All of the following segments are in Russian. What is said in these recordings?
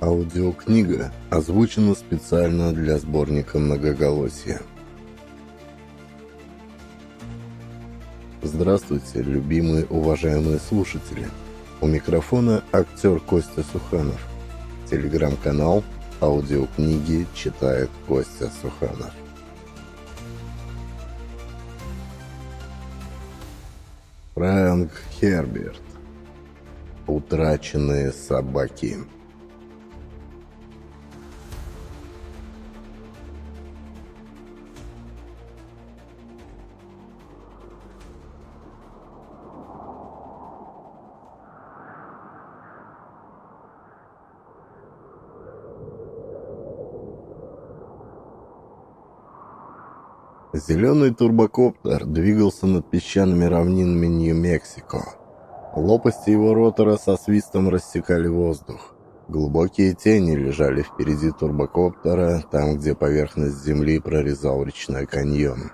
Аудиокнига озвучена специально для сборника многоголосия. Здравствуйте, любимые уважаемые слушатели. У микрофона актер Костя Суханов. Телеграм-канал аудиокниги читает Костя Суханов. Фрэнк Херберт. Утраченные собаки. Зеленый турбокоптер двигался над песчаными равнинами Нью-Мексико. Лопасти его ротора со свистом рассекали воздух. Глубокие тени лежали впереди турбокоптера, там, где поверхность земли прорезал речной каньон.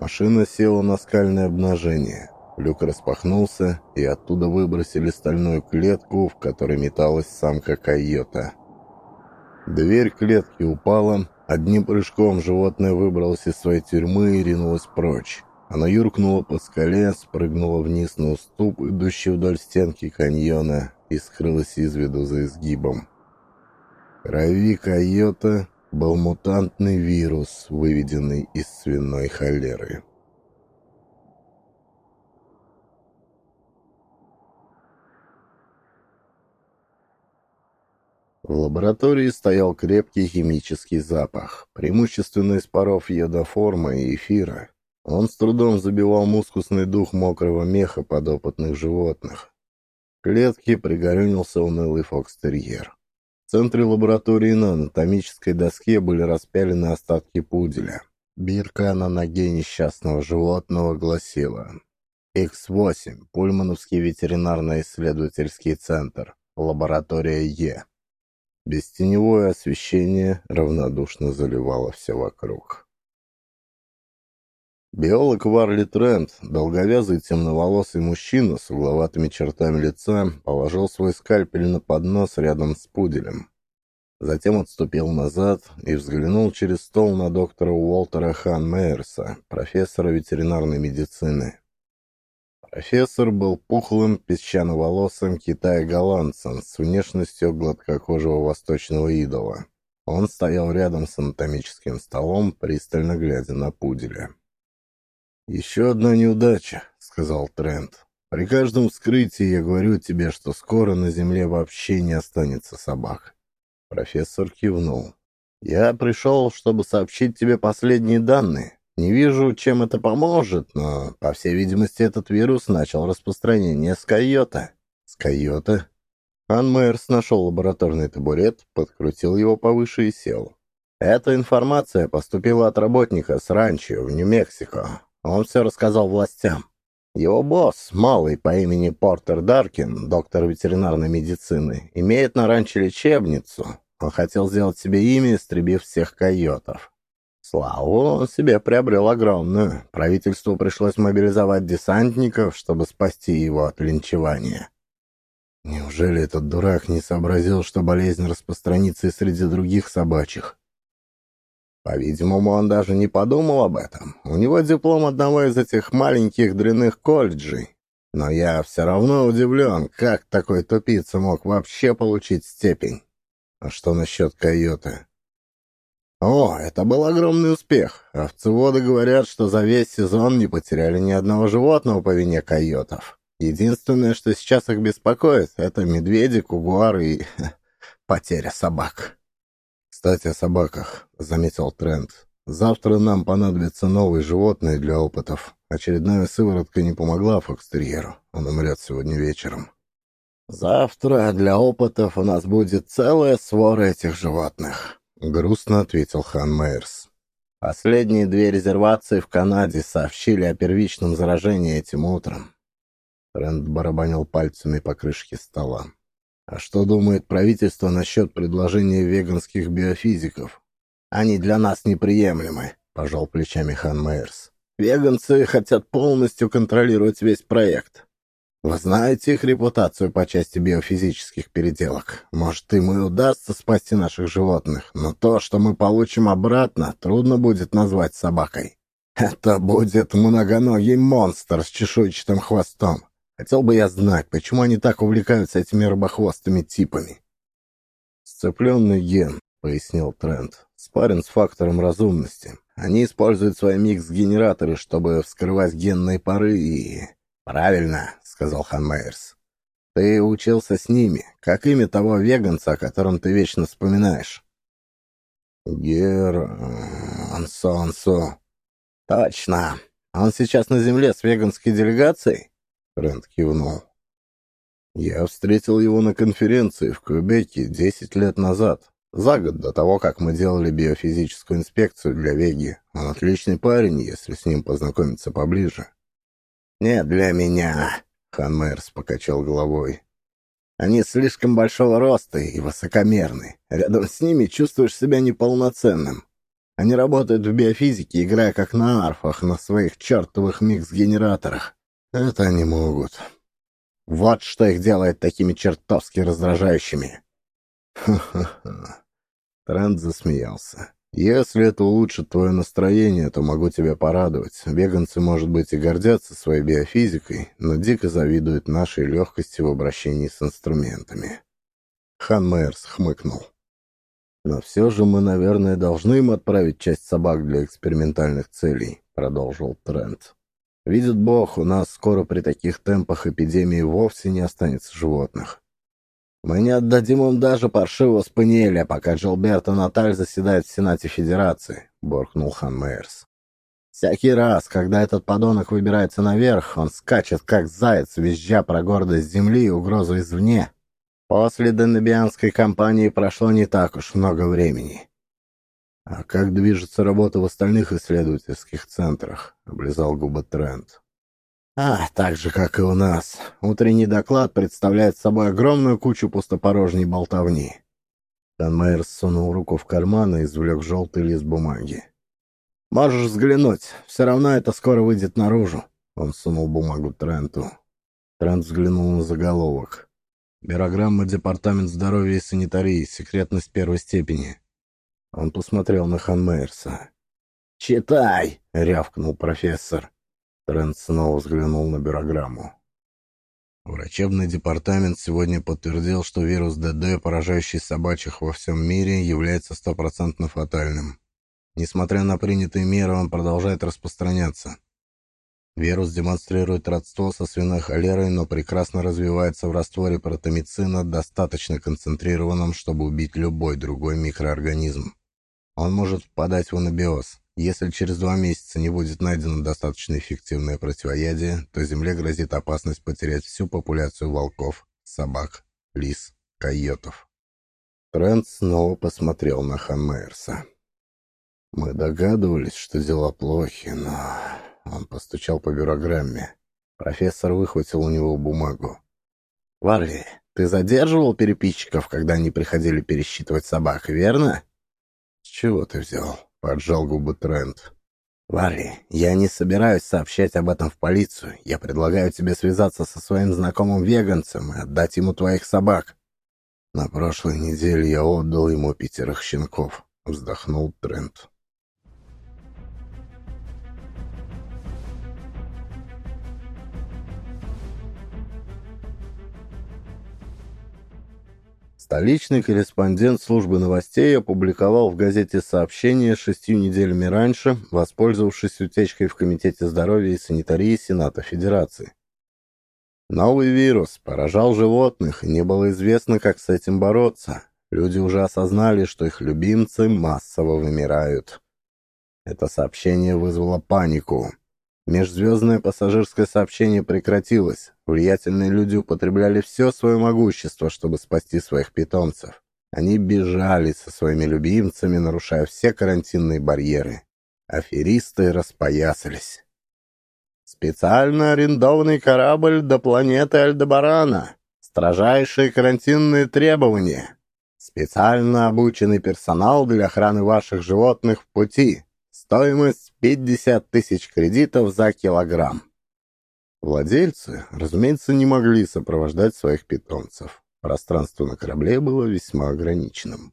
Машина села на скальное обнажение. Люк распахнулся, и оттуда выбросили стальную клетку, в которой металась самка койота. Дверь клетки упала, одним прыжком животное выбралось из своей тюрьмы и ринулось прочь. Она юркнула по скале, спрыгнула вниз на уступ, идущий вдоль стенки каньона, и скрылась из виду за изгибом. Крови койота был мутантный вирус, выведенный из свиной холеры. В лаборатории стоял крепкий химический запах, преимущественно из паров йодоформа и эфира. Он с трудом забивал мускусный дух мокрого меха подопытных животных. В клетке пригорюнился унылый фокстерьер. В центре лаборатории на анатомической доске были распялены остатки пуделя. Бирка на ноге несчастного животного гласила X8, Пульмановский ветеринарно-исследовательский центр, лаборатория Е. Бестеневое освещение равнодушно заливало все вокруг. Биолог Варли Трент, долговязый темноволосый мужчина с угловатыми чертами лица, положил свой скальпель на поднос рядом с пуделем. Затем отступил назад и взглянул через стол на доктора Уолтера Хан Мейерса, профессора ветеринарной медицины. Профессор был пухлым, песчано-волосым китая-голландцем с внешностью гладкокожего восточного идола. Он стоял рядом с анатомическим столом, пристально глядя на пуделя. «Еще одна неудача», — сказал Трент. «При каждом вскрытии я говорю тебе, что скоро на Земле вообще не останется собак». Профессор кивнул. «Я пришел, чтобы сообщить тебе последние данные. Не вижу, чем это поможет, но, по всей видимости, этот вирус начал распространение с койота». «С койота?» Ан нашел лабораторный табурет, подкрутил его повыше и сел. «Эта информация поступила от работника с ранчо в Нью-Мексико. Он все рассказал властям. Его босс, малый по имени Портер Даркин, доктор ветеринарной медицины, имеет на ранчо лечебницу. Он хотел сделать себе имя, истребив всех койотов. Славу он себе приобрел огромную. Правительству пришлось мобилизовать десантников, чтобы спасти его от линчевания. Неужели этот дурак не сообразил, что болезнь распространится и среди других собачьих? По-видимому, он даже не подумал об этом. У него диплом одного из этих маленьких дрянных колледжей. Но я все равно удивлен, как такой тупица мог вообще получить степень. А что насчет койота? О, это был огромный успех. Овцеводы говорят, что за весь сезон не потеряли ни одного животного по вине койотов. Единственное, что сейчас их беспокоит, это медведи, кугуары и потеря собак. «Кстати, о собаках», — заметил Трент. «Завтра нам понадобятся новые животные для опытов. Очередная сыворотка не помогла Фокстерьеру. Он умрет сегодня вечером». «Завтра для опытов у нас будет целая свора этих животных», — грустно ответил Хан Мейерс. «Последние две резервации в Канаде сообщили о первичном заражении этим утром». Трент барабанил пальцами по крышке стола. А что думает правительство насчет предложения веганских биофизиков? Они для нас неприемлемы, пожал плечами Хан Мейерс. Веганцы хотят полностью контролировать весь проект. Вы знаете их репутацию по части биофизических переделок. Может, им и удастся спасти наших животных, но то, что мы получим обратно, трудно будет назвать собакой. Это будет многоногий монстр с чешуйчатым хвостом. Хотел бы я знать, почему они так увлекаются этими рыбохвостыми типами. «Сцепленный ген», — пояснил Трент, — «спарен с фактором разумности. Они используют свои микс-генераторы, чтобы вскрывать генные пары и...» «Правильно», — сказал Хан Мейерс. «Ты учился с ними. Как имя того веганца, о котором ты вечно вспоминаешь?» «Гер... Э, Ансонсо». «Точно. Он сейчас на земле с веганской делегацией?» Рэнд кивнул. «Я встретил его на конференции в Квебеке десять лет назад, за год до того, как мы делали биофизическую инспекцию для Веги. Он отличный парень, если с ним познакомиться поближе». «Не для меня», — Хан Мэрс покачал головой. «Они слишком большого роста и высокомерны. Рядом с ними чувствуешь себя неполноценным. Они работают в биофизике, играя как на арфах на своих чертовых микс-генераторах. Это они могут. Вот что их делает такими чертовски раздражающими. Ха-ха-ха. Трент засмеялся. Если это улучшит твое настроение, то могу тебя порадовать. Веганцы, может быть, и гордятся своей биофизикой, но дико завидуют нашей легкости в обращении с инструментами. Хан Мэрс хмыкнул. «Но все же мы, наверное, должны им отправить часть собак для экспериментальных целей», — продолжил Трент. «Видит Бог, у нас скоро при таких темпах эпидемии вовсе не останется животных. Мы не отдадим им даже паршивого спаниеля, пока Джилберто Наталь заседает в Сенате Федерации», — буркнул Хан Мейерс. «Всякий раз, когда этот подонок выбирается наверх, он скачет, как заяц, визжа про гордость земли и угрозу извне. После Денебианской кампании прошло не так уж много времени. «А как движется работа в остальных исследовательских центрах?» — облизал губы Трент. «А, так же, как и у нас. Утренний доклад представляет собой огромную кучу пустопорожней болтовни». Танмейер сунул руку в карман и извлек желтый лист бумаги. «Можешь взглянуть. Все равно это скоро выйдет наружу». Он сунул бумагу Тренту. Трент взглянул на заголовок. Бюрограмма Департамент здоровья и санитарии. Секретность первой степени. Он посмотрел на Ханмейерса. «Читай!» — рявкнул профессор. Трент снова взглянул на бюрограмму. Врачебный департамент сегодня подтвердил, что вирус ДД, поражающий собачьих во всем мире, является стопроцентно фатальным. Несмотря на принятые меры, он продолжает распространяться. Вирус демонстрирует родство со свиной холерой, но прекрасно развивается в растворе протомицина, достаточно концентрированном, чтобы убить любой другой микроорганизм. Он может впадать в анабиоз. Если через два месяца не будет найдено достаточно эффективное противоядие, то Земле грозит опасность потерять всю популяцию волков, собак, лис, койотов. Трент снова посмотрел на Хаммерса. «Мы догадывались, что дела плохи, но он постучал по бюрограмме. Профессор выхватил у него бумагу. «Варли, ты задерживал переписчиков, когда они приходили пересчитывать собак, верно?» «С чего ты взял?» — поджал губы Трент. «Варли, я не собираюсь сообщать об этом в полицию. Я предлагаю тебе связаться со своим знакомым веганцем и отдать ему твоих собак». «На прошлой неделе я отдал ему пятерых щенков», — вздохнул Трент. Столичный корреспондент службы новостей опубликовал в газете сообщение шестью неделями раньше, воспользовавшись утечкой в Комитете здоровья и санитарии Сената Федерации. Новый вирус поражал животных, и не было известно, как с этим бороться. Люди уже осознали, что их любимцы массово вымирают. Это сообщение вызвало панику. Межзвездное пассажирское сообщение прекратилось. Влиятельные люди употребляли все свое могущество, чтобы спасти своих питомцев. Они бежали со своими любимцами, нарушая все карантинные барьеры. Аферисты распоясались. Специально арендованный корабль до планеты Альдебарана. Строжайшие карантинные требования. Специально обученный персонал для охраны ваших животных в пути. Стоимость 50 тысяч кредитов за килограмм. Владельцы, разумеется, не могли сопровождать своих питомцев. Пространство на корабле было весьма ограниченным.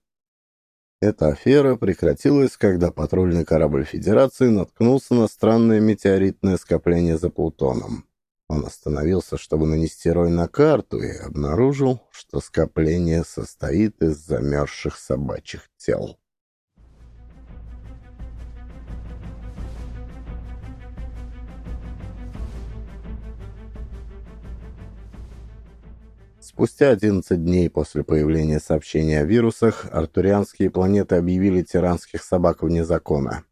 Эта афера прекратилась, когда патрульный корабль Федерации наткнулся на странное метеоритное скопление за Плутоном. Он остановился, чтобы нанести рой на карту, и обнаружил, что скопление состоит из замерзших собачьих тел. Спустя 11 дней после появления сообщения о вирусах, артурианские планеты объявили тиранских собак вне закона.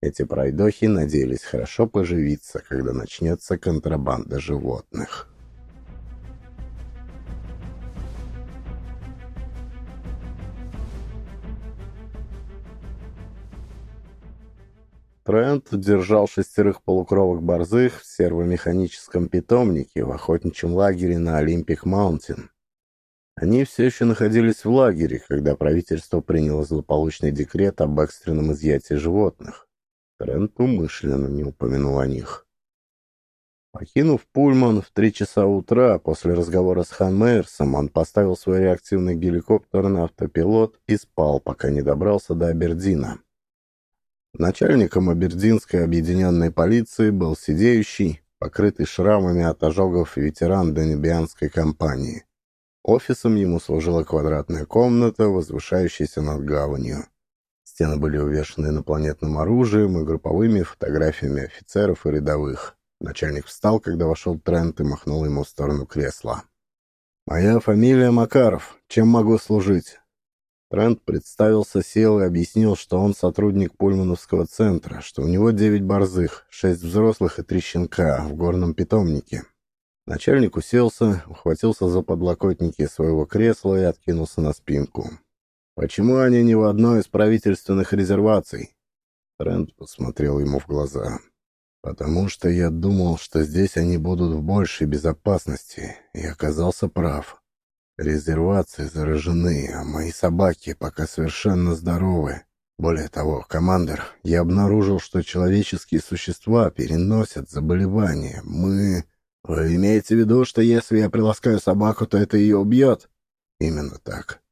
Эти пройдохи надеялись хорошо поживиться, когда начнется контрабанда животных. Трент держал шестерых полукровок борзых в сервомеханическом питомнике в охотничьем лагере на Олимпик Маунтин. Они все еще находились в лагере, когда правительство приняло злополучный декрет об экстренном изъятии животных. Трент умышленно не упомянул о них. Покинув Пульман в три часа утра после разговора с Хан Мейерсом, он поставил свой реактивный геликоптер на автопилот и спал, пока не добрался до Абердина. Начальником Абердинской объединенной полиции был сидеющий, покрытый шрамами от ожогов ветеран Денебианской компании. Офисом ему служила квадратная комната, возвышающаяся над гаванью. Стены были увешаны инопланетным оружием и групповыми фотографиями офицеров и рядовых. Начальник встал, когда вошел Трент и махнул ему в сторону кресла. «Моя фамилия Макаров. Чем могу служить?» Трент представился, сел и объяснил, что он сотрудник Пульмановского центра, что у него девять борзых, шесть взрослых и три щенка в горном питомнике. Начальник уселся, ухватился за подлокотники своего кресла и откинулся на спинку. «Почему они не в одной из правительственных резерваций?» Трент посмотрел ему в глаза. «Потому что я думал, что здесь они будут в большей безопасности, и оказался прав. Резервации заражены, а мои собаки пока совершенно здоровы. Более того, командир, я обнаружил, что человеческие существа переносят заболевания. Мы... Вы имеете в виду, что если я приласкаю собаку, то это ее убьет? Именно так.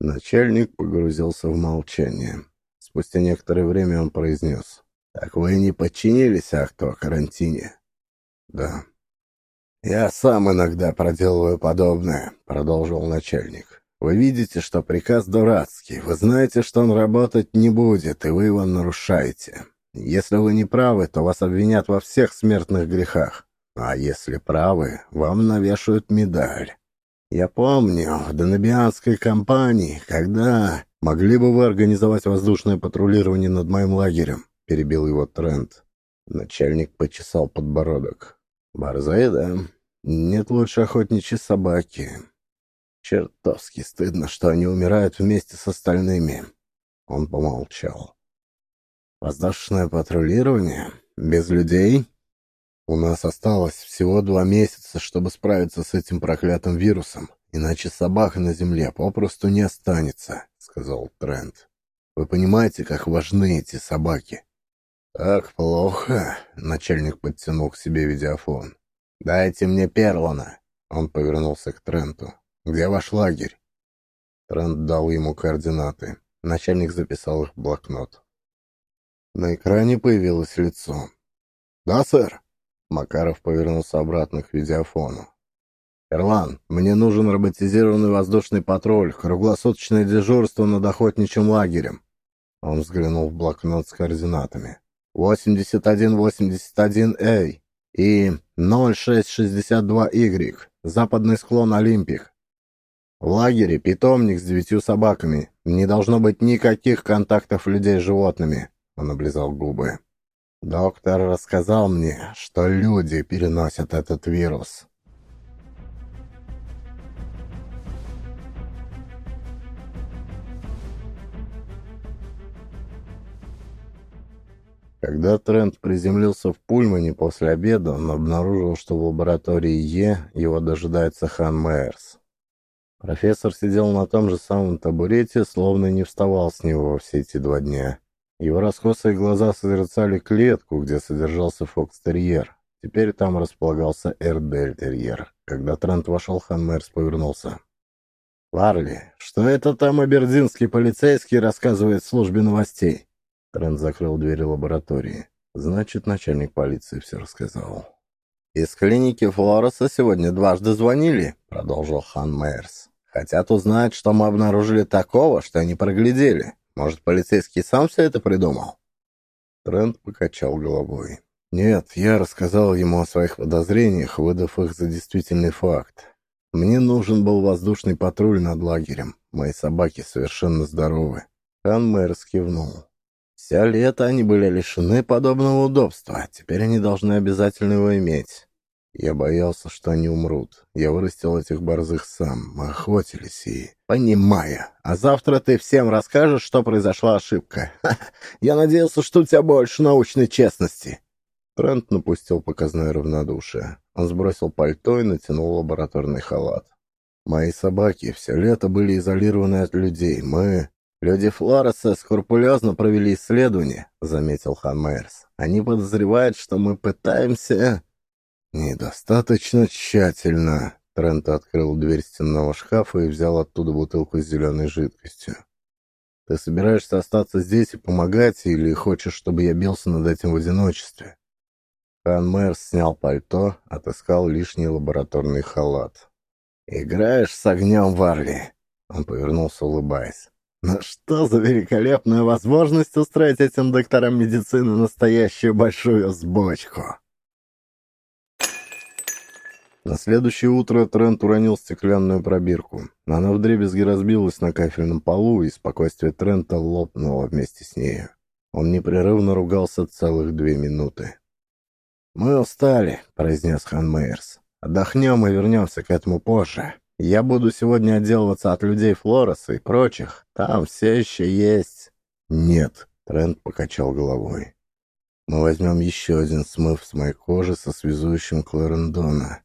Начальник погрузился в молчание. Спустя некоторое время он произнес. «Так вы не подчинились акту о карантине?» «Да». «Я сам иногда проделываю подобное», — продолжил начальник. «Вы видите, что приказ дурацкий. Вы знаете, что он работать не будет, и вы его нарушаете. Если вы не правы, то вас обвинят во всех смертных грехах. А если правы, вам навешают медаль. Я помню, в Донабианской компании, когда... Могли бы вы организовать воздушное патрулирование над моим лагерем?» — перебил его Трент. Начальник почесал подбородок. Борзые, да. Нет лучше охотничьей собаки. Чертовски стыдно, что они умирают вместе с остальными. Он помолчал. Воздушное патрулирование? Без людей? У нас осталось всего два месяца, чтобы справиться с этим проклятым вирусом, иначе собак на земле попросту не останется, сказал Трент. Вы понимаете, как важны эти собаки? «Так плохо», — начальник подтянул к себе видеофон. «Дайте мне Перлона». Он повернулся к Тренту. «Где ваш лагерь?» Трент дал ему координаты. Начальник записал их в блокнот. На экране появилось лицо. «Да, сэр?» Макаров повернулся обратно к видеофону. «Эрлан, мне нужен роботизированный воздушный патруль, круглосуточное дежурство над охотничьим лагерем». Он взглянул в блокнот с координатами. 8181A и 0662Y, западный склон Олимпик. В лагере питомник с девятью собаками. Не должно быть никаких контактов людей с животными. Он облизал губы. Доктор рассказал мне, что люди переносят этот вирус. Когда Трент приземлился в Пульмане после обеда, он обнаружил, что в лаборатории Е его дожидается Хан Мейерс. Профессор сидел на том же самом табурете, словно не вставал с него все эти два дня. Его раскосые глаза созерцали клетку, где содержался фокстерьер. Теперь там располагался Эрдельтерьер. Когда Трент вошел, Ханмерс повернулся. «Варли, что это там абердинский полицейский рассказывает службе новостей?» Трент закрыл двери лаборатории. Значит, начальник полиции все рассказал. «Из клиники Флореса сегодня дважды звонили», — продолжил Хан Мейерс. «Хотят узнать, что мы обнаружили такого, что они проглядели. Может, полицейский сам все это придумал?» Трент покачал головой. «Нет, я рассказал ему о своих подозрениях, выдав их за действительный факт. Мне нужен был воздушный патруль над лагерем. Мои собаки совершенно здоровы». Хан Мейерс кивнул. Все лето они были лишены подобного удобства. Теперь они должны обязательно его иметь. Я боялся, что они умрут. Я вырастил этих борзых сам. Мы охотились и... Понимаю. А завтра ты всем расскажешь, что произошла ошибка. Ха -ха. Я надеялся, что у тебя больше научной честности. Трент напустил показное равнодушие. Он сбросил пальто и натянул лабораторный халат. Мои собаки все лето были изолированы от людей. Мы... «Люди Флореса скрупулезно провели исследование», — заметил Хан Мейерс. «Они подозревают, что мы пытаемся...» «Недостаточно тщательно». Трент открыл дверь стенного шкафа и взял оттуда бутылку с зеленой жидкостью. «Ты собираешься остаться здесь и помогать, или хочешь, чтобы я бился над этим в одиночестве?» Хан Мейерс снял пальто, отыскал лишний лабораторный халат. «Играешь с огнем, Варли?» Он повернулся, улыбаясь. Но что за великолепная возможность устроить этим докторам медицины настоящую большую сбочку. На следующее утро Трент уронил стеклянную пробирку. Она вдребезги разбилась на кафельном полу, и спокойствие Трента лопнуло вместе с нею. Он непрерывно ругался целых две минуты. «Мы устали», — произнес Хан Мейерс. «Отдохнем и вернемся к этому позже». Я буду сегодня отделываться от людей Флореса и прочих. Там все еще есть...» «Нет», — Трент покачал головой. «Мы возьмем еще один смыв с моей кожи со связующим Кларендона».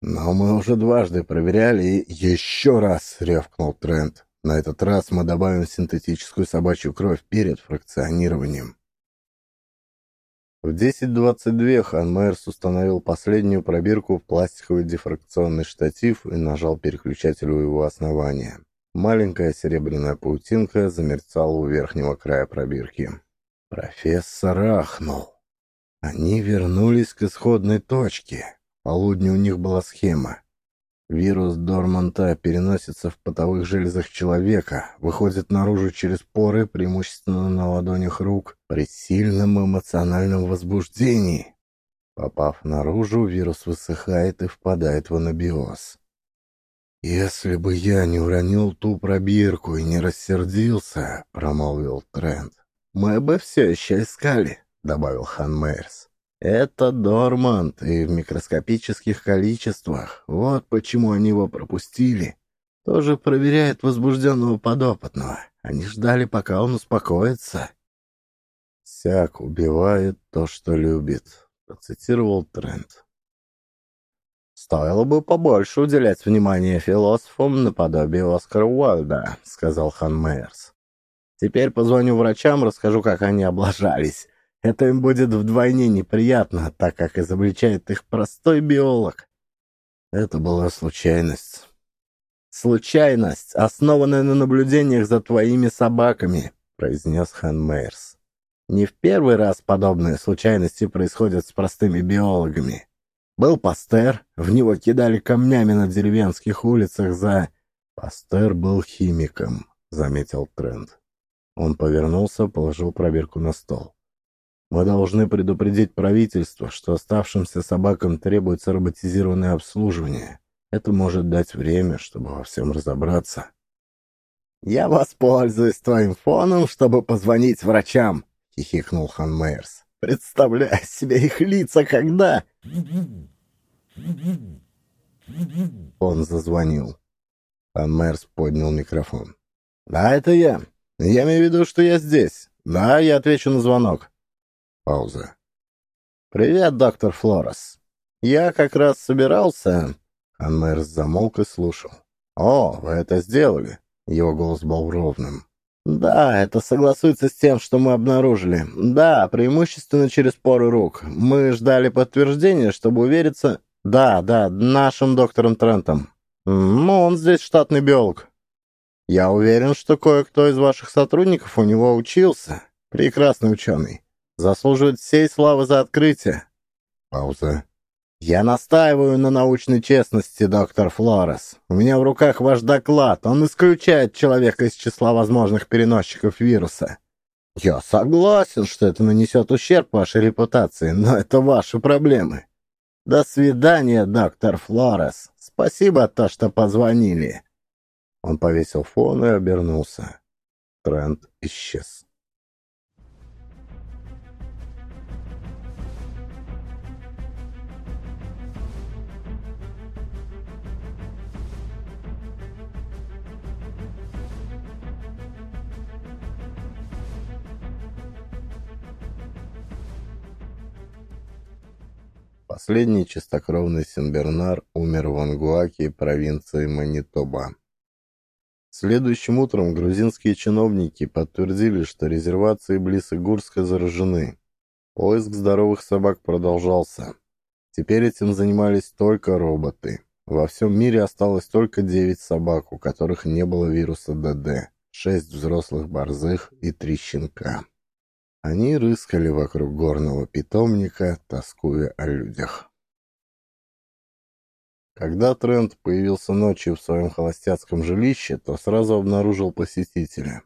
«Но мы уже дважды проверяли и...» «Еще раз!» — рявкнул Трент. «На этот раз мы добавим синтетическую собачью кровь перед фракционированием». В 10.22 Хан Мейерс установил последнюю пробирку в пластиковый дифракционный штатив и нажал переключатель у его основания. Маленькая серебряная паутинка замерцала у верхнего края пробирки. Профессор ахнул. Они вернулись к исходной точке. В полудне у них была схема. Вирус Дорманта переносится в потовых железах человека, выходит наружу через поры, преимущественно на ладонях рук, при сильном эмоциональном возбуждении. Попав наружу, вирус высыхает и впадает в анабиоз. «Если бы я не уронил ту пробирку и не рассердился», — промолвил Трент, — «мы бы все еще искали», — добавил Хан Мейерс. Это Дормант, и в микроскопических количествах. Вот почему они его пропустили. Тоже проверяет возбужденного подопытного. Они ждали, пока он успокоится. «Всяк убивает то, что любит», — процитировал Трент. «Стоило бы побольше уделять внимание философам наподобие Оскара Уайльда», — сказал Хан Мейерс. «Теперь позвоню врачам, расскажу, как они облажались. Это им будет вдвойне неприятно, так как изобличает их простой биолог. Это была случайность. «Случайность, основанная на наблюдениях за твоими собаками», — произнес Хан Мейерс. «Не в первый раз подобные случайности происходят с простыми биологами. Был Пастер, в него кидали камнями на деревенских улицах за...» «Пастер был химиком», — заметил Трент. Он повернулся, положил пробирку на стол. Мы должны предупредить правительство, что оставшимся собакам требуется роботизированное обслуживание. Это может дать время, чтобы во всем разобраться. «Я воспользуюсь твоим фоном, чтобы позвонить врачам», — хихикнул Хан Мейерс. «Представляю себе их лица, когда...» Он зазвонил. Хан Мейерс поднял микрофон. «Да, это я. Я имею в виду, что я здесь. Да, я отвечу на звонок. Пауза. «Привет, доктор Флорес. Я как раз собирался...» Анмерс замолк и слушал. «О, вы это сделали!» Его голос был ровным. «Да, это согласуется с тем, что мы обнаружили. Да, преимущественно через поры рук. Мы ждали подтверждения, чтобы увериться...» «Да, да, нашим доктором Трентом. Ну, он здесь штатный биолог. Я уверен, что кое-кто из ваших сотрудников у него учился. Прекрасный ученый. Заслуживает всей славы за открытие». Пауза. «Я настаиваю на научной честности, доктор Флорес. У меня в руках ваш доклад. Он исключает человека из числа возможных переносчиков вируса. Я согласен, что это нанесет ущерб вашей репутации, но это ваши проблемы. До свидания, доктор Флорес. Спасибо то, что позвонили». Он повесил фон и обернулся. Тренд исчез. Последний чистокровный Сенбернар умер в Ангуаке, провинции Манитоба. Следующим утром грузинские чиновники подтвердили, что резервации близ Игурска заражены. Поиск здоровых собак продолжался. Теперь этим занимались только роботы. Во всем мире осталось только 9 собак, у которых не было вируса ДД, 6 взрослых борзых и 3 щенка. Они рыскали вокруг горного питомника, тоскуя о людях. Когда Трент появился ночью в своем холостяцком жилище, то сразу обнаружил посетителя.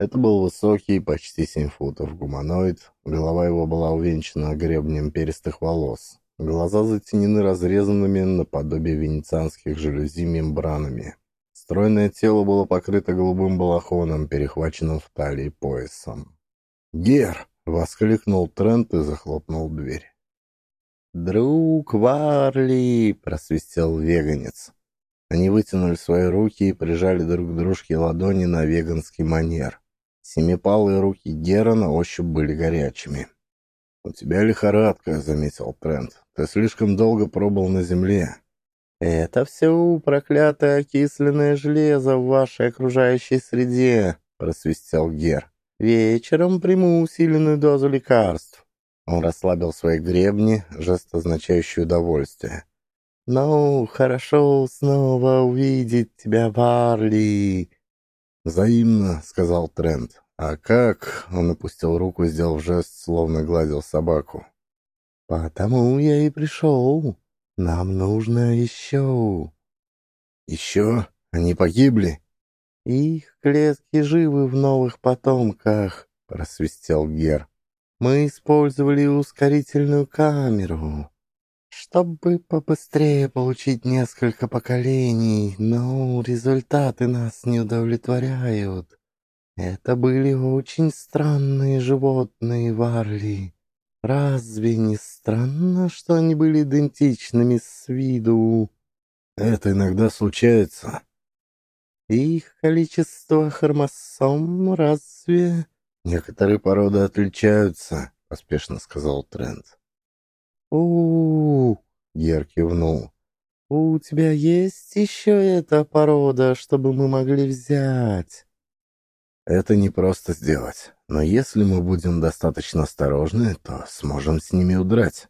Это был высокий, почти семь футов гуманоид, голова его была увенчана гребнем перистых волос, глаза затенены разрезанными наподобие венецианских жалюзи мембранами. Стройное тело было покрыто голубым балахоном, перехваченным в талии поясом. «Гер!» — воскликнул Трент и захлопнул дверь. «Друг Варли!» — просвистел веганец. Они вытянули свои руки и прижали друг к дружке ладони на веганский манер. Семипалые руки Гера на ощупь были горячими. «У тебя лихорадка», — заметил Трент. «Ты слишком долго пробыл на земле». «Это все проклятое окисленное железо в вашей окружающей среде», — просвистел Гер. Вечером приму усиленную дозу лекарств. Он расслабил свои гребни, жест означающий удовольствие. «Ну, хорошо снова увидеть тебя, Варли!» «Взаимно», — сказал Трент. «А как?» — он опустил руку, сделав жест, словно гладил собаку. «Потому я и пришел. Нам нужно еще». «Еще? Они погибли?» «Их клетки живы в новых потомках», — просвистел Гер. «Мы использовали ускорительную камеру, чтобы побыстрее получить несколько поколений, но результаты нас не удовлетворяют. Это были очень странные животные, Варли. Разве не странно, что они были идентичными с виду?» «Это иногда случается», их количество хромосом разве... Некоторые породы отличаются, поспешно сказал Трент. у, -у, Гер кивнул. «У тебя есть еще эта порода, чтобы мы могли взять?» «Это не просто сделать, но если мы будем достаточно осторожны, то сможем с ними удрать».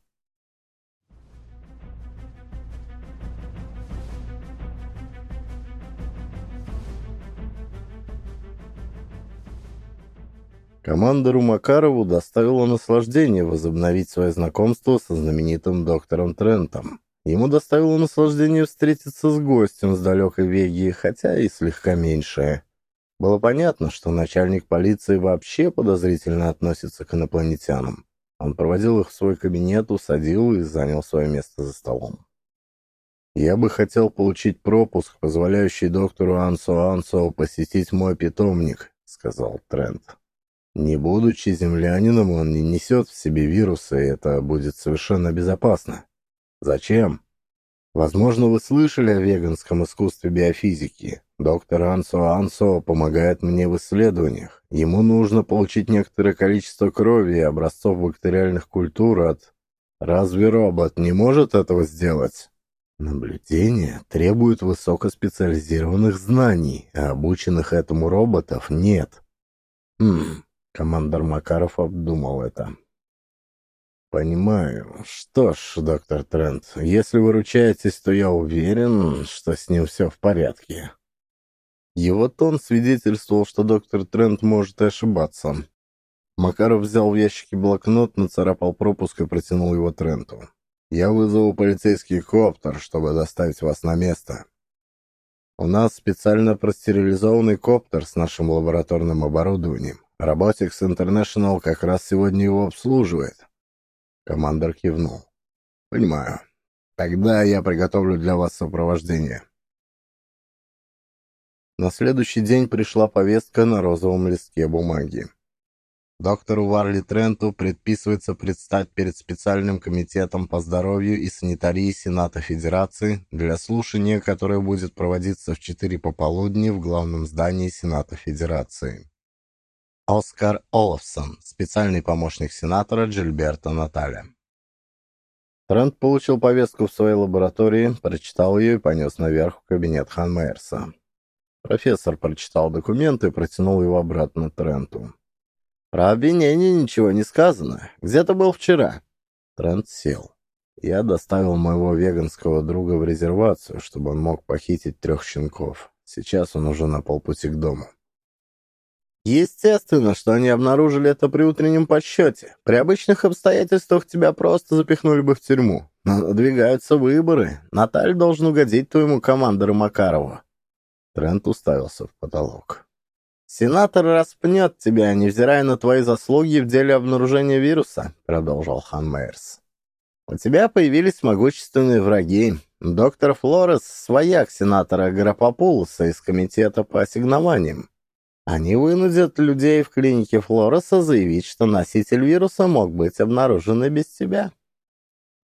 Командору Макарову доставило наслаждение возобновить свое знакомство со знаменитым доктором Трентом. Ему доставило наслаждение встретиться с гостем с далекой Веги, хотя и слегка меньшее. Было понятно, что начальник полиции вообще подозрительно относится к инопланетянам. Он проводил их в свой кабинет, усадил и занял свое место за столом. «Я бы хотел получить пропуск, позволяющий доктору Ансо Ансо посетить мой питомник», — сказал Трент. Не будучи землянином, он не несет в себе вируса, и это будет совершенно безопасно. Зачем? Возможно, вы слышали о веганском искусстве биофизики. Доктор Ансо Ансо помогает мне в исследованиях. Ему нужно получить некоторое количество крови и образцов бактериальных культур от... Разве робот не может этого сделать? Наблюдение требует высокоспециализированных знаний, а обученных этому роботов нет. Хм, командор Макаров обдумал это. «Понимаю. Что ж, доктор Трент, если вы ручаетесь, то я уверен, что с ним все в порядке». Его тон свидетельствовал, что доктор Трент может ошибаться. Макаров взял в ящике блокнот, нацарапал пропуск и протянул его Тренту. «Я вызову полицейский коптер, чтобы доставить вас на место. У нас специально простерилизованный коптер с нашим лабораторным оборудованием. Роботикс International как раз сегодня его обслуживает». Командор кивнул. «Понимаю. Тогда я приготовлю для вас сопровождение». На следующий день пришла повестка на розовом листке бумаги. Доктору Варли Тренту предписывается предстать перед специальным комитетом по здоровью и санитарии Сената Федерации для слушания, которое будет проводиться в 4 пополудни в главном здании Сената Федерации. Оскар Олафсон, специальный помощник сенатора Джильберта Наталя. Трент получил повестку в своей лаборатории, прочитал ее и понес наверх в кабинет Ханмейерса. Профессор прочитал документы и протянул его обратно Тренту. «Про обвинение ничего не сказано. Где ты был вчера?» Трент сел. Я доставил моего веганского друга в резервацию, чтобы он мог похитить трех щенков. Сейчас он уже на полпути к дому. Естественно, что они обнаружили это при утреннем подсчете. При обычных обстоятельствах тебя просто запихнули бы в тюрьму. Но надвигаются выборы. Наталь должен угодить твоему командору Макарову. Трент уставился в потолок. «Сенатор распнет тебя, невзирая на твои заслуги в деле обнаружения вируса», — продолжил Хан Мейерс. «У тебя появились могущественные враги. Доктор Флорес — свояк сенатора Грапопулуса из комитета по ассигнованиям. Они вынудят людей в клинике Флореса заявить, что носитель вируса мог быть обнаружен и без тебя».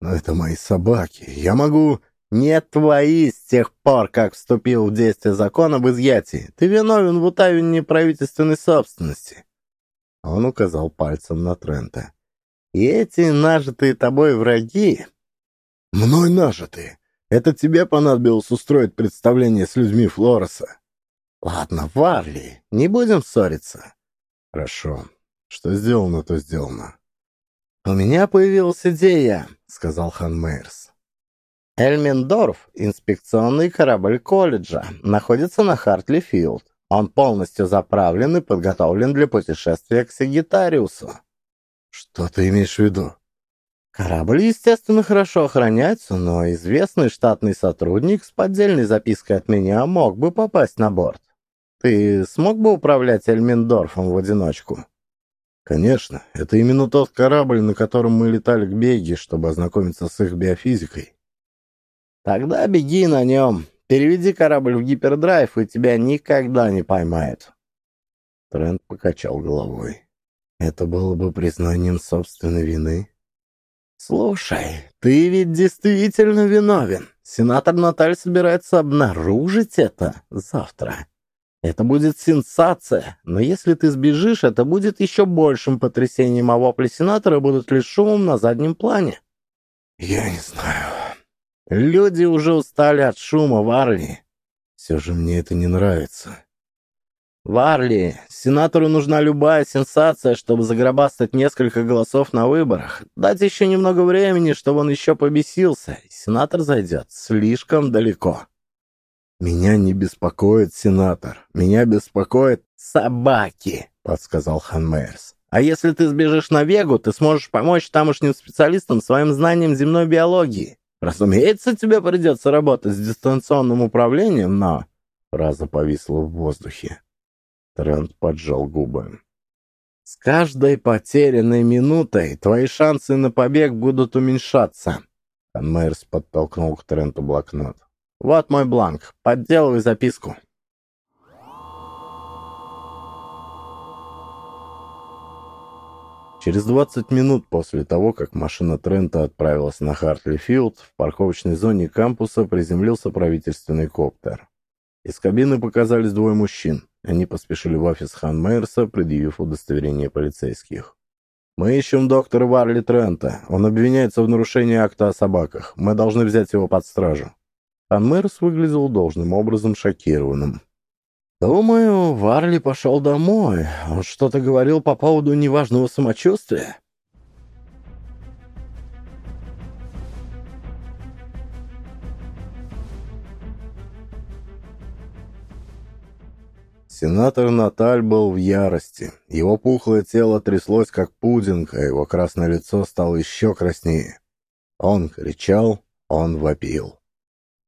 «Но это мои собаки. Я могу...» не твои с тех пор, как вступил в действие закон об изъятии. Ты виновен в утаивании правительственной собственности. Он указал пальцем на Трента. И эти нажитые тобой враги... Мной нажитые. Это тебе понадобилось устроить представление с людьми Флореса. Ладно, Варли, не будем ссориться. Хорошо. Что сделано, то сделано. У меня появилась идея, сказал Хан Мейерс. Эльмендорф, инспекционный корабль колледжа, находится на Хартли-Филд. Он полностью заправлен и подготовлен для путешествия к Сагитариусу. Что ты имеешь в виду? Корабль, естественно, хорошо охраняется, но известный штатный сотрудник с поддельной запиской от меня мог бы попасть на борт. Ты смог бы управлять Эльмендорфом в одиночку? Конечно, это именно тот корабль, на котором мы летали к Беге, чтобы ознакомиться с их биофизикой. Тогда беги на нем. Переведи корабль в гипердрайв, и тебя никогда не поймают. Трент покачал головой. Это было бы признанием собственной вины. «Слушай, ты ведь действительно виновен. Сенатор Наталь собирается обнаружить это завтра. Это будет сенсация, но если ты сбежишь, это будет еще большим потрясением, а вопли сенатора будут лишь шумом на заднем плане». «Я не знаю», Люди уже устали от шума, Варли. Все же мне это не нравится. Варли, сенатору нужна любая сенсация, чтобы загробастать несколько голосов на выборах. Дать еще немного времени, чтобы он еще побесился, и сенатор зайдет слишком далеко. Меня не беспокоит сенатор. Меня беспокоит собаки, подсказал Хан Мейерс. А если ты сбежишь на Вегу, ты сможешь помочь тамошним специалистам своим знанием земной биологии. Разумеется, тебе придется работать с дистанционным управлением, но...» Фраза повисла в воздухе. Трент поджал губы. «С каждой потерянной минутой твои шансы на побег будут уменьшаться». Конмейерс подтолкнул к Тренту блокнот. «Вот мой бланк. Подделывай записку». Через 20 минут после того, как машина Трента отправилась на Хартли-Филд, в парковочной зоне кампуса приземлился правительственный коптер. Из кабины показались двое мужчин. Они поспешили в офис Хан Мейерса, предъявив удостоверение полицейских. «Мы ищем доктора Варли Трента. Он обвиняется в нарушении акта о собаках. Мы должны взять его под стражу». Анмерс выглядел должным образом шокированным. «Думаю, Варли пошел домой. Он что-то говорил по поводу неважного самочувствия». Сенатор Наталь был в ярости. Его пухлое тело тряслось, как пудинг, а его красное лицо стало еще краснее. Он кричал, он вопил.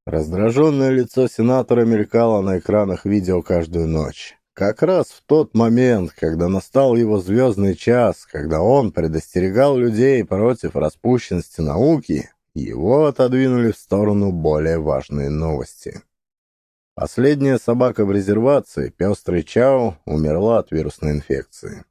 Раздраженное лицо сенатора мелькало на экранах видео каждую ночь. Как раз в тот момент, когда настал его звездный час, когда он предостерегал людей против распущенности науки, его отодвинули в сторону более важные новости. Последняя собака в резервации, пестрый Чао, умерла от вирусной инфекции.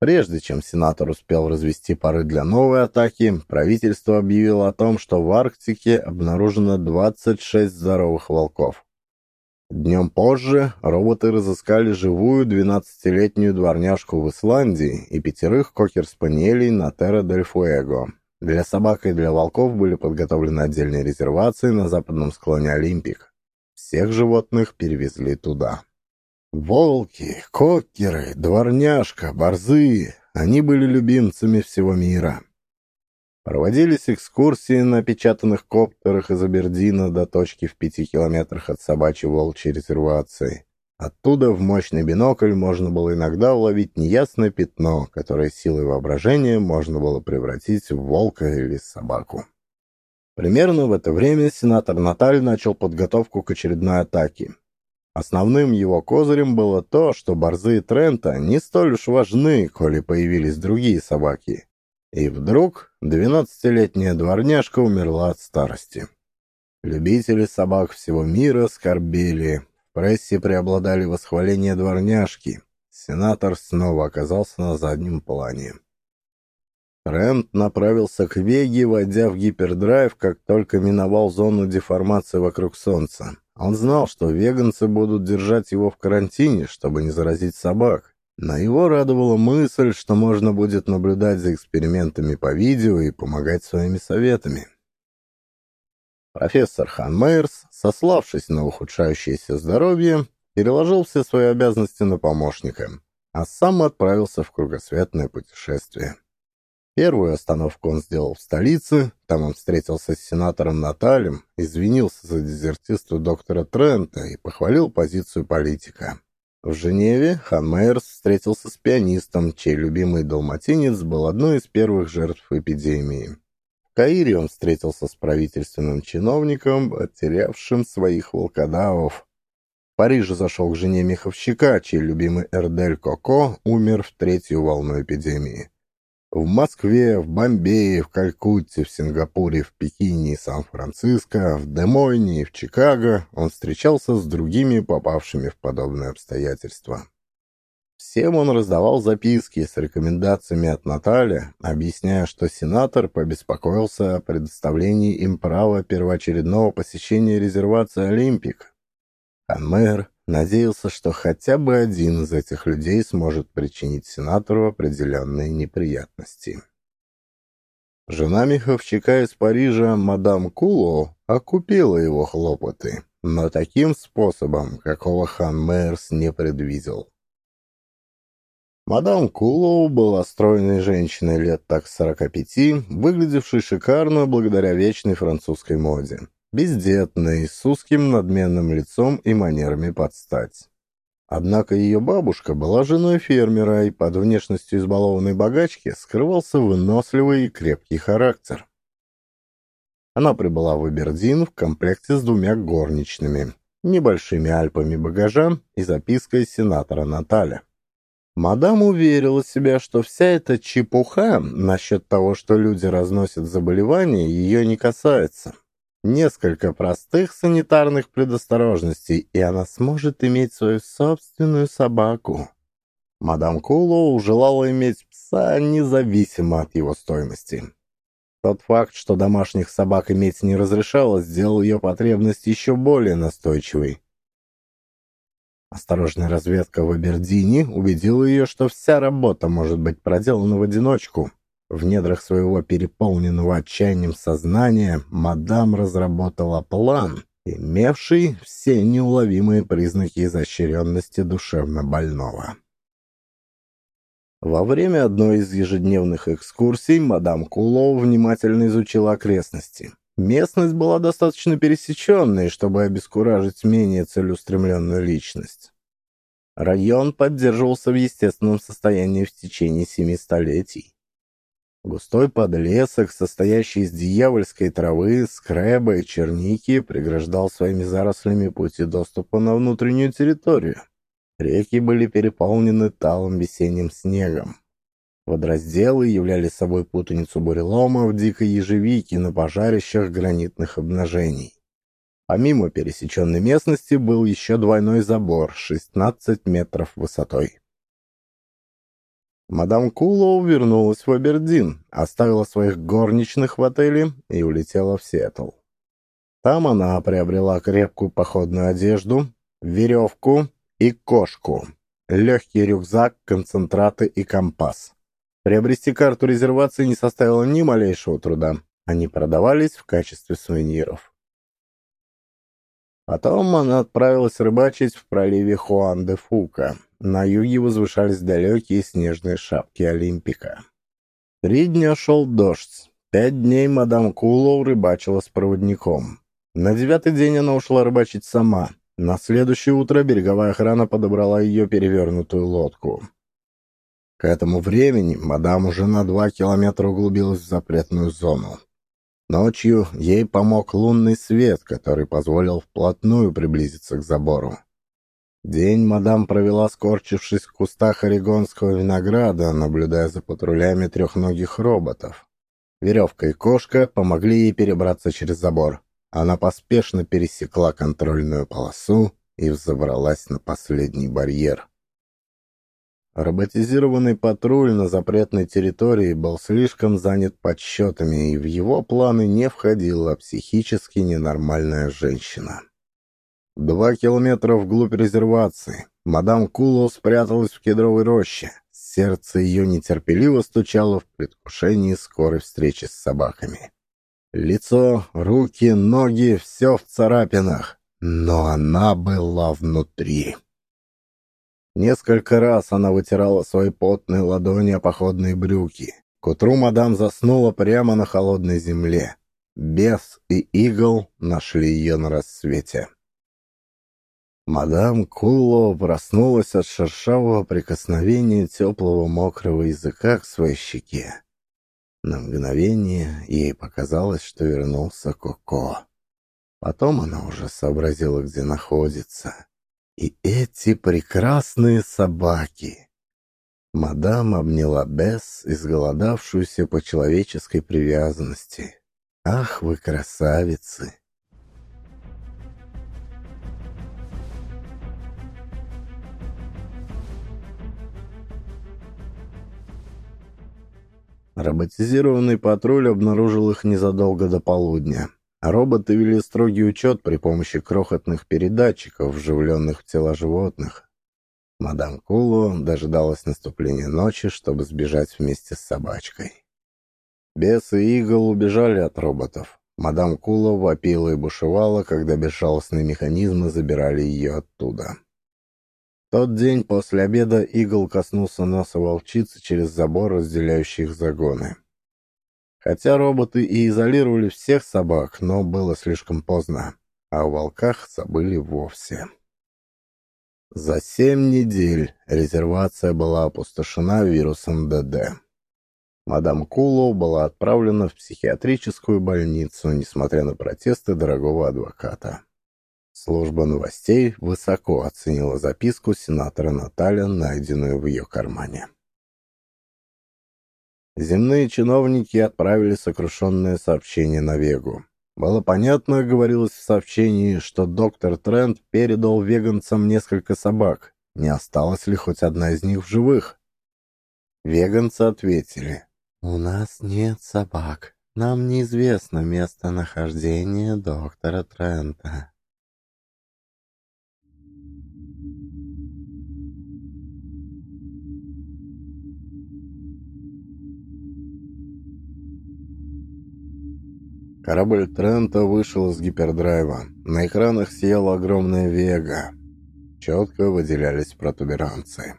Прежде чем сенатор успел развести пары для новой атаки, правительство объявило о том, что в Арктике обнаружено 26 здоровых волков. Днем позже роботы разыскали живую 12-летнюю дворняжку в Исландии и пятерых кокер-спаниелей на Терра-дель-Фуэго. Для собак и для волков были подготовлены отдельные резервации на западном склоне Олимпик. Всех животных перевезли туда. Волки, кокеры, дворняжка, борзые — они были любимцами всего мира. Проводились экскурсии на опечатанных коптерах из Абердина до точки в пяти километрах от собачьей волчьей резервации. Оттуда в мощный бинокль можно было иногда уловить неясное пятно, которое силой воображения можно было превратить в волка или собаку. Примерно в это время сенатор Наталь начал подготовку к очередной атаке. Основным его козырем было то, что борзые Трента не столь уж важны, коли появились другие собаки. И вдруг двенадцатилетняя дворняжка умерла от старости. Любители собак всего мира скорбели. В прессе преобладали восхваления дворняжки. Сенатор снова оказался на заднем плане. Трент направился к Веге, войдя в гипердрайв, как только миновал зону деформации вокруг Солнца. Он знал, что веганцы будут держать его в карантине, чтобы не заразить собак. Но его радовала мысль, что можно будет наблюдать за экспериментами по видео и помогать своими советами. Профессор Хан Мейерс, сославшись на ухудшающееся здоровье, переложил все свои обязанности на помощника, а сам отправился в кругосветное путешествие. Первую остановку он сделал в столице, там он встретился с сенатором Наталем, извинился за дезертирство доктора Трента и похвалил позицию политика. В Женеве Хан Мейерс встретился с пианистом, чей любимый далматинец был одной из первых жертв эпидемии. В Каире он встретился с правительственным чиновником, потерявшим своих волкодавов. В Париже зашел к жене меховщика, чей любимый Эрдель Коко умер в третью волну эпидемии. В Москве, в Бомбее, в Калькутте, в Сингапуре, в Пекине и Сан-Франциско, в Демойне и в Чикаго он встречался с другими попавшими в подобные обстоятельства. Всем он раздавал записки с рекомендациями от Натальи, объясняя, что сенатор побеспокоился о предоставлении им права первоочередного посещения резервации «Олимпик». Анмэр надеялся, что хотя бы один из этих людей сможет причинить сенатору определенные неприятности. Жена меховщика из Парижа, мадам Куло, окупила его хлопоты, но таким способом, какого хан Мэрс не предвидел. Мадам Кулоу была стройной женщиной лет так сорока пяти, выглядевшей шикарно благодаря вечной французской моде бездетной, с узким надменным лицом и манерами под стать. Однако ее бабушка была женой фермера, и под внешностью избалованной богачки скрывался выносливый и крепкий характер. Она прибыла в Абердин в комплекте с двумя горничными, небольшими альпами багажа и запиской сенатора Наталя. Мадам уверила себя, что вся эта чепуха насчет того, что люди разносят заболевания, ее не касается. Несколько простых санитарных предосторожностей, и она сможет иметь свою собственную собаку. Мадам Кулоу желала иметь пса независимо от его стоимости. Тот факт, что домашних собак иметь не разрешалось, сделал ее потребность еще более настойчивой. Осторожная разведка в Абердине убедила ее, что вся работа может быть проделана в одиночку. В недрах своего переполненного отчаянием сознания мадам разработала план, имевший все неуловимые признаки изощренности душевно больного. Во время одной из ежедневных экскурсий мадам Кулоу внимательно изучила окрестности. Местность была достаточно пересеченной, чтобы обескуражить менее целеустремленную личность. Район поддерживался в естественном состоянии в течение семи столетий. Густой подлесок, состоящий из дьявольской травы, скреба и черники, преграждал своими зарослями пути доступа на внутреннюю территорию. Реки были переполнены талым весенним снегом. Водоразделы являли собой путаницу буреломов, дикой ежевики на пожарищах гранитных обнажений. Помимо пересеченной местности был еще двойной забор, 16 метров высотой. Мадам Кулоу вернулась в Абердин, оставила своих горничных в отеле и улетела в Сиэтл. Там она приобрела крепкую походную одежду, веревку и кошку, легкий рюкзак, концентраты и компас. Приобрести карту резервации не составило ни малейшего труда. Они продавались в качестве сувениров. Потом она отправилась рыбачить в проливе Хуан-де-Фука. На юге возвышались далекие снежные шапки Олимпика. Три дня шел дождь. Пять дней мадам Кулоу рыбачила с проводником. На девятый день она ушла рыбачить сама. На следующее утро береговая охрана подобрала ее перевернутую лодку. К этому времени мадам уже на два километра углубилась в запретную зону. Ночью ей помог лунный свет, который позволил вплотную приблизиться к забору. День мадам провела, скорчившись в кустах орегонского винограда, наблюдая за патрулями трехногих роботов. Веревка и кошка помогли ей перебраться через забор. Она поспешно пересекла контрольную полосу и взобралась на последний барьер. Роботизированный патруль на запретной территории был слишком занят подсчетами, и в его планы не входила психически ненормальная женщина. Два километра вглубь резервации. Мадам Куло спряталась в кедровой роще. Сердце ее нетерпеливо стучало в предвкушении скорой встречи с собаками. Лицо, руки, ноги — все в царапинах. Но она была внутри. Несколько раз она вытирала свои потные ладони о походные брюки. К утру мадам заснула прямо на холодной земле. Бес и игл нашли ее на рассвете. Мадам Куло проснулась от шершавого прикосновения теплого мокрого языка к своей щеке. На мгновение ей показалось, что вернулся Коко. Потом она уже сообразила, где находится. И эти прекрасные собаки. Мадам обняла Бесс, изголодавшуюся по человеческой привязанности. «Ах вы красавицы!» Роботизированный патруль обнаружил их незадолго до полудня. Роботы вели строгий учет при помощи крохотных передатчиков, вживленных в тела животных. Мадам Кулу дожидалась наступления ночи, чтобы сбежать вместе с собачкой. Бес и Игл убежали от роботов. Мадам Кула вопила и бушевала, когда безжалостные механизмы забирали ее оттуда. Тот день после обеда Игл коснулся носа волчицы через забор, разделяющий их загоны. Хотя роботы и изолировали всех собак, но было слишком поздно, а о волках забыли вовсе. За семь недель резервация была опустошена вирусом ДД. Мадам Кулоу была отправлена в психиатрическую больницу, несмотря на протесты дорогого адвоката. Служба новостей высоко оценила записку сенатора Наталя, найденную в ее кармане. Земные чиновники отправили сокрушенное сообщение на Вегу. Было понятно, говорилось в сообщении, что доктор Трент передал веганцам несколько собак. Не осталась ли хоть одна из них в живых? Веганцы ответили. «У нас нет собак. Нам неизвестно местонахождение доктора Трента». Корабль Трента вышел из гипердрайва. На экранах сияла огромная вега. Четко выделялись протуберанцы.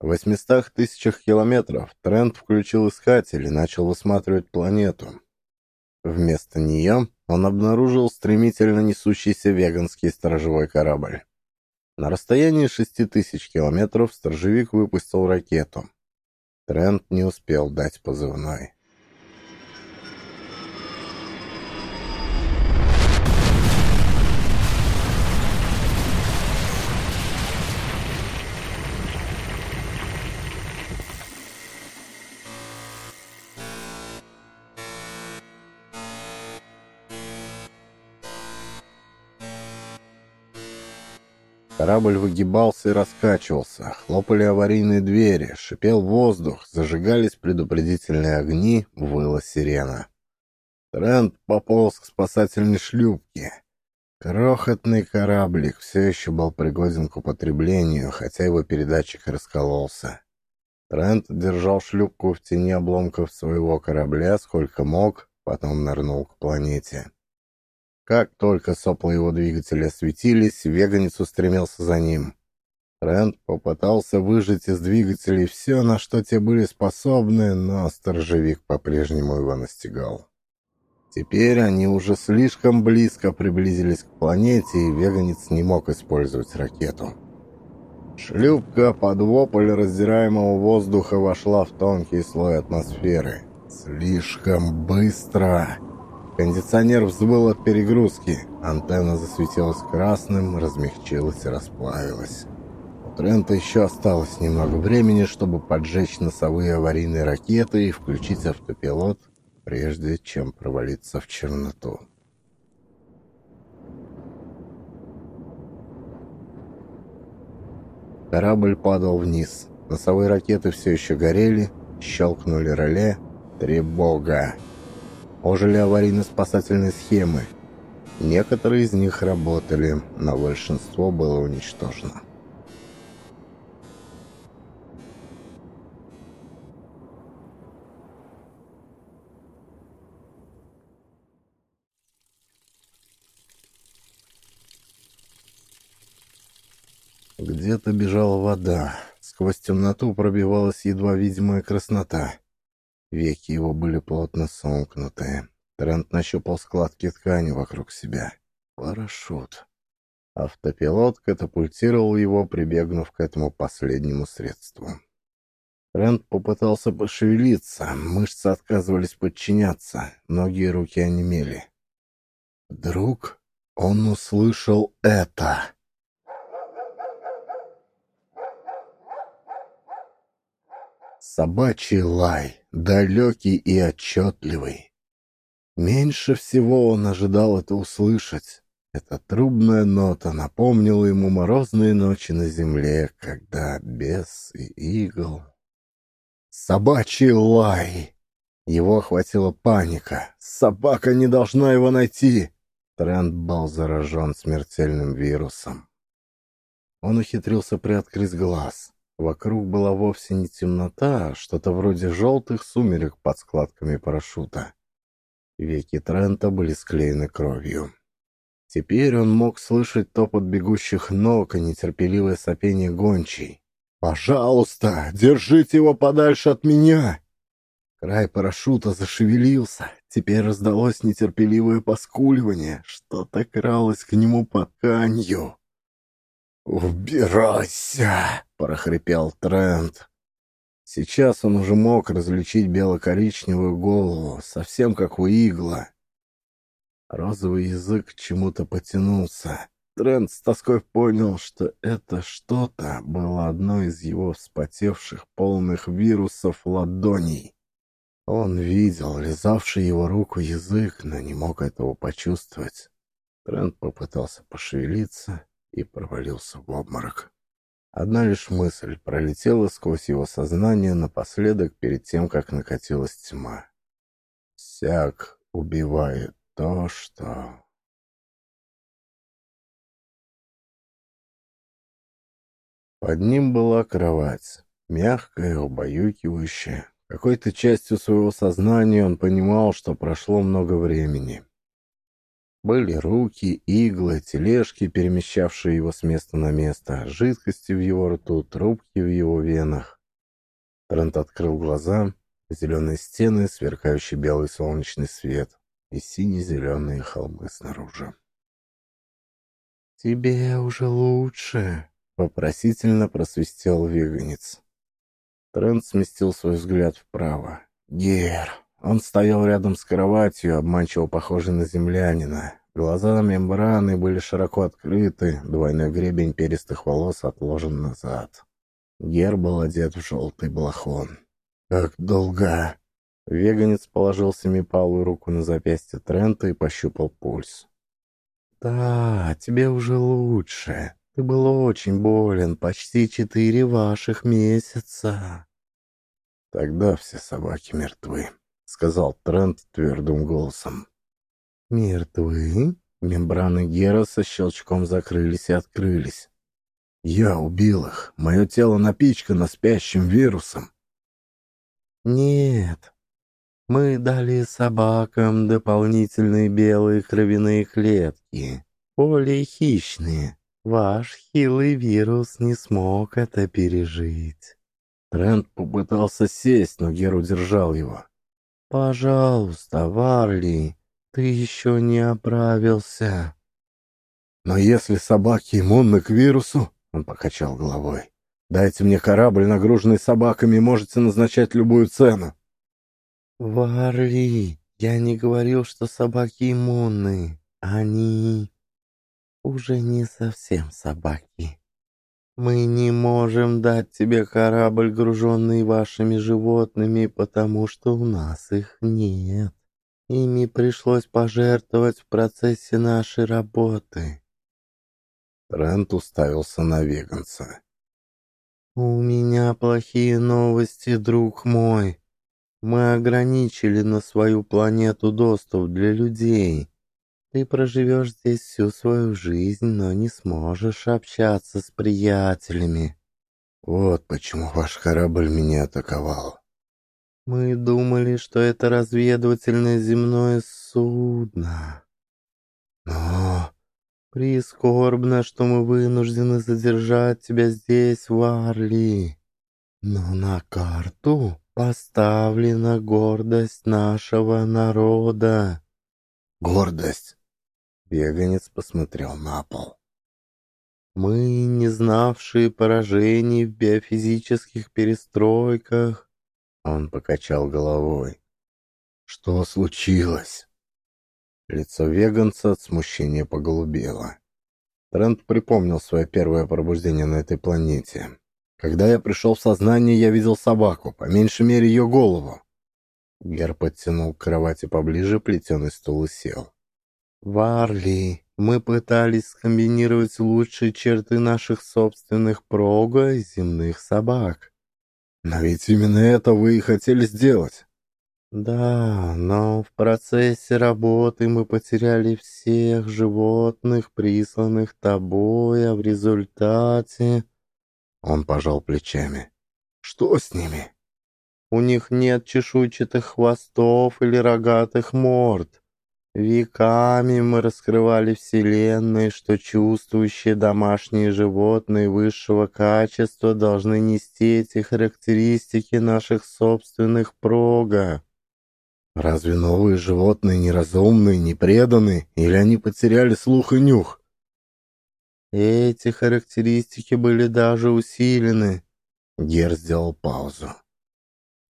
В 800 тысячах километров Трент включил искатель и начал высматривать планету. Вместо нее он обнаружил стремительно несущийся веганский сторожевой корабль. На расстоянии 6000 километров сторожевик выпустил ракету. Трент не успел дать позывной. Корабль выгибался и раскачивался, хлопали аварийные двери, шипел воздух, зажигались предупредительные огни, выла сирена. Трент пополз к спасательной шлюпке. Крохотный кораблик все еще был пригоден к употреблению, хотя его передатчик раскололся. Трент держал шлюпку в тени обломков своего корабля сколько мог, потом нырнул к планете. Как только сопла его двигателя светились, веганец устремился за ним. Трент попытался выжать из двигателей все, на что те были способны, но сторожевик по-прежнему его настигал. Теперь они уже слишком близко приблизились к планете, и веганец не мог использовать ракету. Шлюпка под вопль раздираемого воздуха вошла в тонкий слой атмосферы. Слишком быстро! Кондиционер взвыл от перегрузки. Антенна засветилась красным, размягчилась и расплавилась. У Трента еще осталось немного времени, чтобы поджечь носовые аварийные ракеты и включить автопилот, прежде чем провалиться в черноту. Корабль падал вниз. Носовые ракеты все еще горели, щелкнули реле. Тревога! Ожили аварийно-спасательные схемы. Некоторые из них работали, но большинство было уничтожено. Где-то бежала вода. Сквозь темноту пробивалась едва видимая краснота. Веки его были плотно сомкнуты. Трент нащупал складки ткани вокруг себя. Парашют. Автопилот катапультировал его, прибегнув к этому последнему средству. Трент попытался пошевелиться, мышцы отказывались подчиняться, ноги и руки онемели. Вдруг он услышал это. Собачий лай, далекий и отчетливый. Меньше всего он ожидал это услышать. Эта трубная нота напомнила ему морозные ночи на земле, когда бес и игл... Собачий лай! Его охватила паника. Собака не должна его найти. Трент был заражен смертельным вирусом. Он ухитрился приоткрыть глаз. Вокруг была вовсе не темнота, а что-то вроде желтых сумерек под складками парашюта. Веки Трента были склеены кровью. Теперь он мог слышать топот бегущих ног и нетерпеливое сопение гончей. «Пожалуйста, держите его подальше от меня!» Край парашюта зашевелился. Теперь раздалось нетерпеливое поскуливание. Что-то кралось к нему под тканью. «Убирайся!» — прохрипел Трент. Сейчас он уже мог различить бело-коричневую голову, совсем как у игла. Розовый язык к чему-то потянулся. Трент с тоской понял, что это что-то было одной из его вспотевших, полных вирусов ладоней. Он видел лизавший его руку язык, но не мог этого почувствовать. Трент попытался пошевелиться и провалился в обморок. Одна лишь мысль пролетела сквозь его сознание напоследок перед тем, как накатилась тьма. «Всяк убивает то, что...» Под ним была кровать, мягкая, убаюкивающая, Какой-то частью своего сознания он понимал, что прошло много времени. Были руки, иглы, тележки, перемещавшие его с места на место, жидкости в его рту, трубки в его венах. Трент открыл глаза, зеленые стены, сверкающий белый солнечный свет и сине-зеленые холмы снаружи. «Тебе уже лучше», — вопросительно просвистел веганец. Трент сместил свой взгляд вправо. «Гер!» Он стоял рядом с кроватью, обманчиво похожий на землянина. Глаза мембраны были широко открыты, двойной гребень перистых волос отложен назад. Гер был одет в желтый балахон. «Как долго?» Веганец положил семипалую руку на запястье Трента и пощупал пульс. «Да, тебе уже лучше. Ты был очень болен, почти четыре ваших месяца». «Тогда все собаки мертвы», — сказал Трент твердым голосом. «Мертвы?» Мембраны Гера со щелчком закрылись и открылись. «Я убил их. Мое тело напичкано спящим вирусом». «Нет. Мы дали собакам дополнительные белые кровяные клетки, более хищные. Ваш хилый вирус не смог это пережить». Трент попытался сесть, но Гер удержал его. «Пожалуйста, Варли, ты еще не оправился». «Но если собаки иммунны к вирусу...» — он покачал головой. «Дайте мне корабль, нагруженный собаками, можете назначать любую цену». «Варли, я не говорил, что собаки иммунны. Они уже не совсем собаки». «Мы не можем дать тебе корабль, груженный вашими животными, потому что у нас их нет. Ими пришлось пожертвовать в процессе нашей работы». Трент уставился на веганца. «У меня плохие новости, друг мой. Мы ограничили на свою планету доступ для людей. Ты проживешь здесь всю свою жизнь, но не сможешь общаться с приятелями. Вот почему ваш корабль меня атаковал. Мы думали, что это разведывательное земное судно. Но прискорбно, что мы вынуждены задержать тебя здесь, в Арли. Но на карту поставлена гордость нашего народа. Гордость Беганец посмотрел на пол. Мы, не знавшие поражений в биофизических перестройках, он покачал головой. Что случилось? Лицо веганца от смущения поголубело. Трент припомнил свое первое пробуждение на этой планете. Когда я пришел в сознание, я видел собаку, по меньшей мере ее голову. Гер подтянул к кровати поближе плетеный стул и сел. Варли, мы пытались скомбинировать лучшие черты наших собственных прога и земных собак. Но ведь именно это вы и хотели сделать. Да, но в процессе работы мы потеряли всех животных, присланных тобой, а в результате... Он пожал плечами. Что с ними? У них нет чешуйчатых хвостов или рогатых морд. Веками мы раскрывали Вселенной, что чувствующие домашние животные высшего качества должны нести эти характеристики наших собственных прога. Разве новые животные неразумны, не преданы, или они потеряли слух и нюх? Эти характеристики были даже усилены. Гер сделал паузу.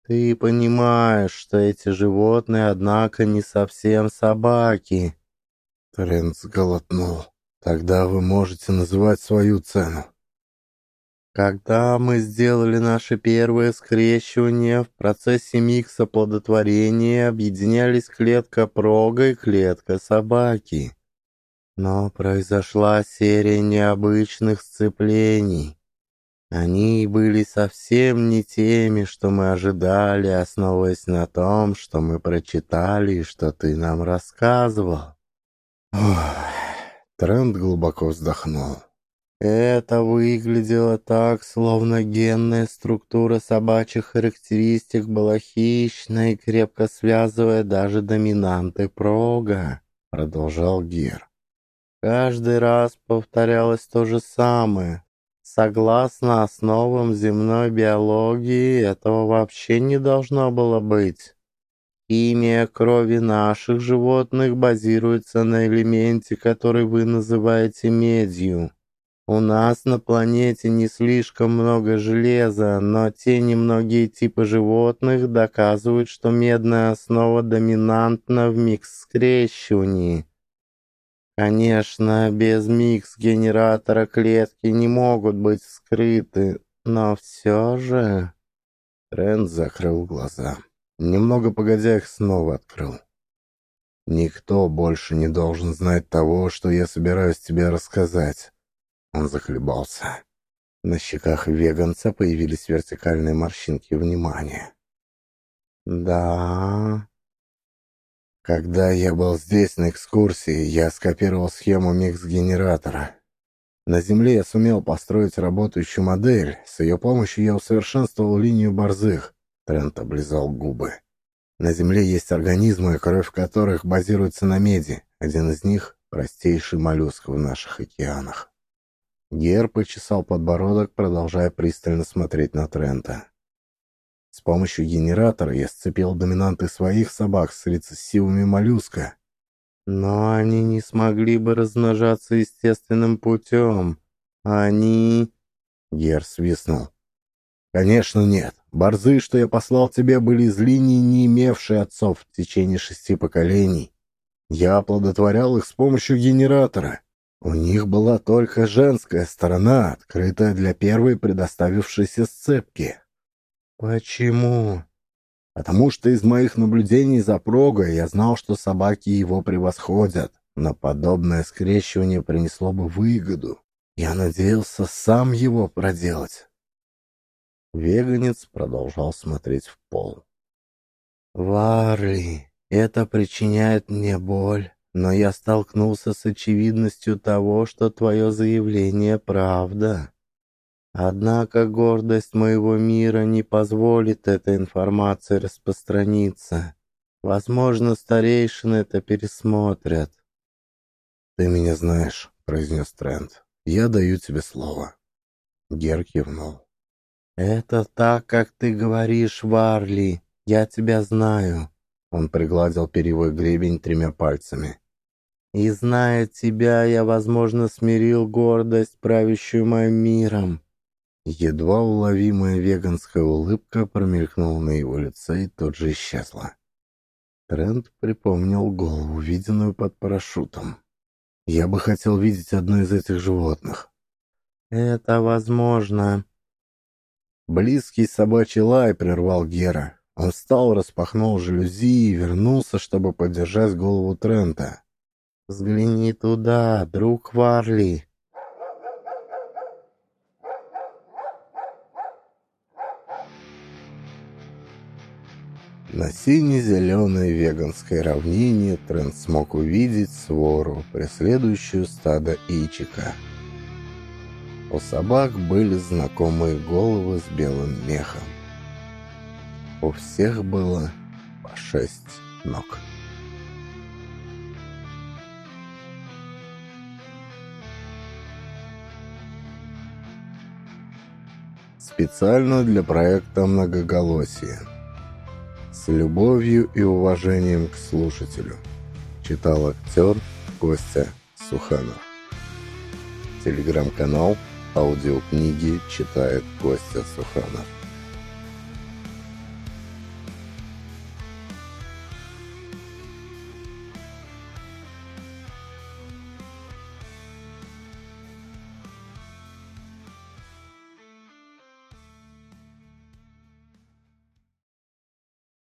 Ты понимаешь, что эти животные, однако, не совсем собаки. Трент сглотнул. Тогда вы можете называть свою цену. Когда мы сделали наше первое скрещивание, в процессе микса плодотворения объединялись клетка прога и клетка собаки. Но произошла серия необычных сцеплений. Они были совсем не теми, что мы ожидали, основываясь на том, что мы прочитали и что ты нам рассказывал. Ох, Трент глубоко вздохнул. Это выглядело так, словно генная структура собачьих характеристик была хищной, крепко связывая даже доминанты прога, продолжал Гер. Каждый раз повторялось то же самое. Согласно основам земной биологии, этого вообще не должно было быть. Химия крови наших животных базируется на элементе, который вы называете медью. У нас на планете не слишком много железа, но те немногие типы животных доказывают, что медная основа доминантна в микс-скрещивании. Конечно, без микс-генератора клетки не могут быть скрыты, но все же... Трент закрыл глаза. Немного погодя их снова открыл. «Никто больше не должен знать того, что я собираюсь тебе рассказать. Он захлебался. На щеках веганца появились вертикальные морщинки внимания. «Да...» Когда я был здесь на экскурсии, я скопировал схему микс-генератора. На Земле я сумел построить работающую модель. С ее помощью я усовершенствовал линию борзых. Трент облизал губы. На Земле есть организмы, кровь которых базируется на меди. Один из них — простейший моллюск в наших океанах. Гер почесал подбородок, продолжая пристально смотреть на Трента. С помощью генератора я сцепил доминанты своих собак с рецессивами моллюска. Но они не смогли бы размножаться естественным путем. Они... Гер свистнул. Конечно, нет. Борзы, что я послал тебе, были из линии, не имевшей отцов в течение шести поколений. Я оплодотворял их с помощью генератора. У них была только женская сторона, открытая для первой предоставившейся сцепки. Почему? Потому что из моих наблюдений за прогой я знал, что собаки его превосходят, но подобное скрещивание принесло бы выгоду. Я надеялся сам его проделать. Веганец продолжал смотреть в пол. «Варли, это причиняет мне боль но я столкнулся с очевидностью того, что твое заявление правда. Однако гордость моего мира не позволит этой информации распространиться. Возможно, старейшины это пересмотрят. «Ты меня знаешь», — произнес Трент. «Я даю тебе слово». Гер кивнул. «Это так, как ты говоришь, Варли. Я тебя знаю». Он пригладил перьевой гребень тремя пальцами. И зная тебя, я, возможно, смирил гордость, правящую моим миром. Едва уловимая веганская улыбка промелькнула на его лице и тут же исчезла. Трент припомнил голову, виденную под парашютом. «Я бы хотел видеть одно из этих животных». «Это возможно». Близкий собачий лай прервал Гера. Он встал, распахнул жалюзи и вернулся, чтобы поддержать голову Трента. Взгляни туда, друг Варли. На сине-зеленой веганской равнине Трент смог увидеть свору, преследующую стадо ичика. У собак были знакомые головы с белым мехом. У всех было по шесть ног. Специально для проекта «Многоголосие». С любовью и уважением к слушателю. Читал актер Костя Суханов. Телеграм-канал «Аудиокниги» читает Костя Суханов.